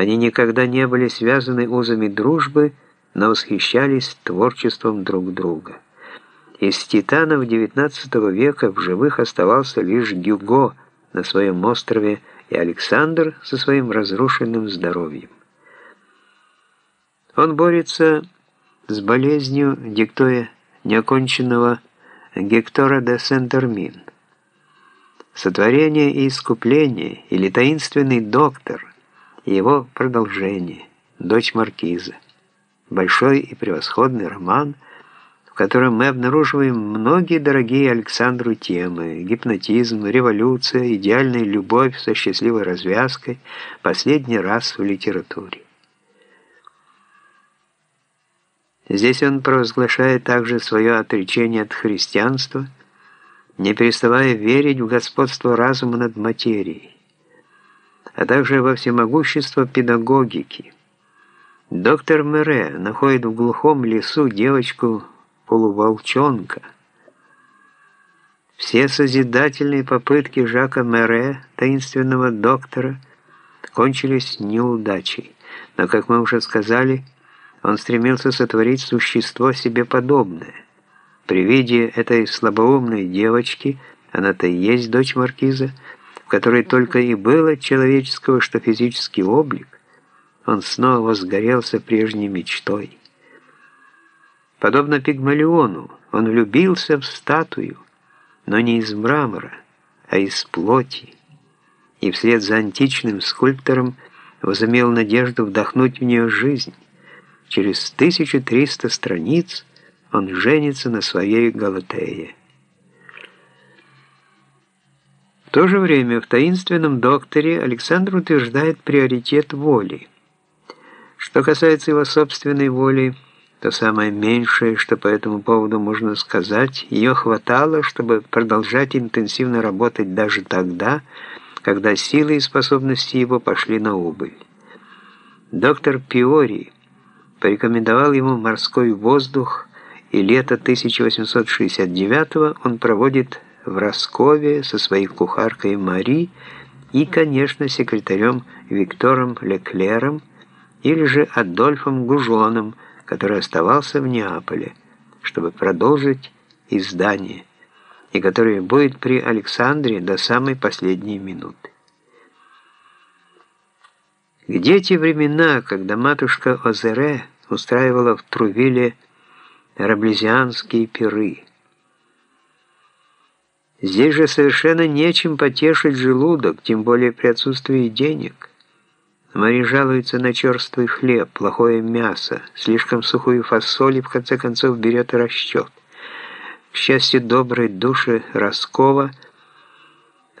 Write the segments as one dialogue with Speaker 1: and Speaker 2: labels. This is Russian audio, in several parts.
Speaker 1: Они никогда не были связаны узами дружбы, но восхищались творчеством друг друга. Из титанов XIX века в живых оставался лишь Гюго на своем острове и Александр со своим разрушенным здоровьем. Он борется с болезнью, диктуя неоконченного Гектора де Сент-Эрмин. Сотворение и искупление или таинственный доктор, его продолжение, дочь маркиза. Большой и превосходный роман – котором мы обнаруживаем многие дорогие Александру темы – гипнотизм, революция, идеальная любовь со счастливой развязкой, последний раз в литературе. Здесь он провозглашает также свое отречение от христианства, не переставая верить в господство разума над материей, а также во всемогущество педагогики. Доктор Мере находит в глухом лесу девочку полуволчонка. Все созидательные попытки Жака Мере, таинственного доктора, кончились неудачей, но, как мы уже сказали, он стремился сотворить существо себе подобное. При виде этой слабоумной девочки, она-то и есть дочь маркиза, которой только и было человеческого, что физический облик, он снова возгорелся прежней мечтой. Подобно Пигмалиону, он влюбился в статую, но не из мрамора, а из плоти, и вслед за античным скульптором возымел надежду вдохнуть в нее жизнь. Через 1300 страниц он женится на своей Галатее. В то же время в «Таинственном докторе» Александр утверждает приоритет воли. Что касается его собственной воли, то самое меньшее, что по этому поводу можно сказать, ее хватало, чтобы продолжать интенсивно работать даже тогда, когда силы и способности его пошли на убыль. Доктор Пиори порекомендовал ему морской воздух, и лето 1869 он проводит в Роскове со своей кухаркой Мари и, конечно, секретарем Виктором Леклером или же Адольфом Гужоном, который оставался в Неаполе, чтобы продолжить издание, и который будет при Александре до самой последней минуты. Где те времена, когда матушка Озере устраивала в Трувиле раблезианские пиры? Здесь же совершенно нечем потешить желудок, тем более при отсутствии денег. Мари жалуется на черствый хлеб, плохое мясо, слишком сухую фасоль и в конце концов берет расчет. К счастью, добрые души Роскова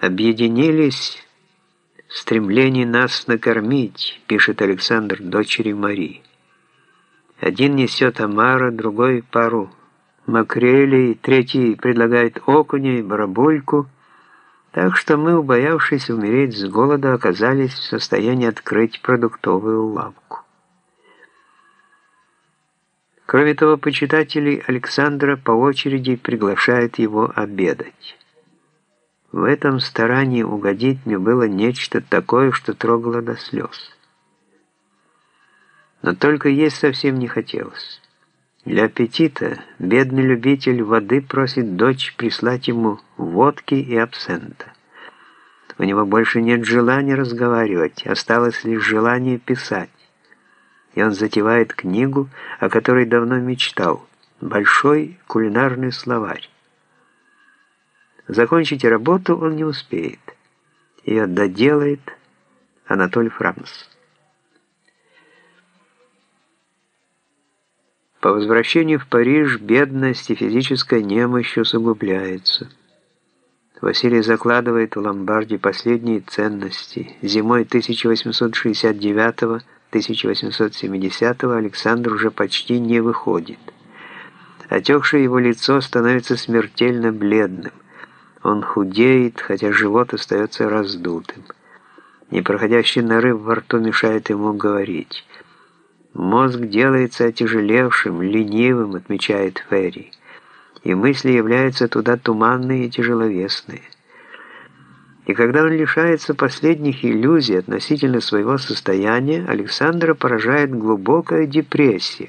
Speaker 1: объединились в стремлении нас накормить, пишет Александр дочери Мари. Один несет омара, другой пару макрелей, третий предлагает окуня и барабульку – так что мы, убоявшись умереть с голода, оказались в состоянии открыть продуктовую лавку. Кроме того, почитатели Александра по очереди приглашают его обедать. В этом старании угодить мне было нечто такое, что трогало до слез. Но только есть совсем не хотелось. Для аппетита бедный любитель воды просит дочь прислать ему водки и абсента. У него больше нет желания разговаривать, осталось лишь желание писать. И он затевает книгу, о которой давно мечтал, большой кулинарный словарь. Закончить работу он не успеет. Ее доделает Анатоль Франц. По возвращению в Париж бедность и физическая немощь усугубляются. Василий закладывает в ломбарде последние ценности. Зимой 1869-1870 Александр уже почти не выходит. Отекшее его лицо становится смертельно бледным. Он худеет, хотя живот остается раздутым. Непроходящий нарыв во рту мешает ему говорить. Мозг делается отяжелевшим, ленивым, отмечает Ферри, и мысли являются туда туманные и тяжеловесные. И когда он лишается последних иллюзий относительно своего состояния, Александра поражает глубокая депрессия.